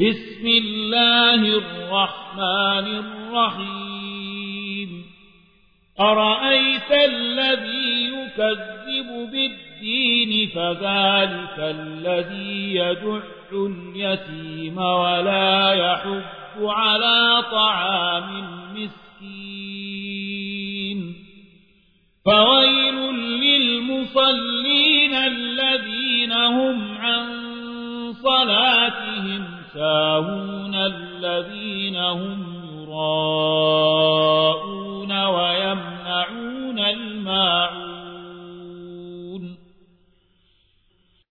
بسم الله الرحمن الرحيم. أرأيت الذي يكذب بالدين فذلك الذي يدع اليتيم ولا يحب على طعام المسكين. فويل للمصلين الذين هم عن صلاتهم ساهون الذين هم يراءون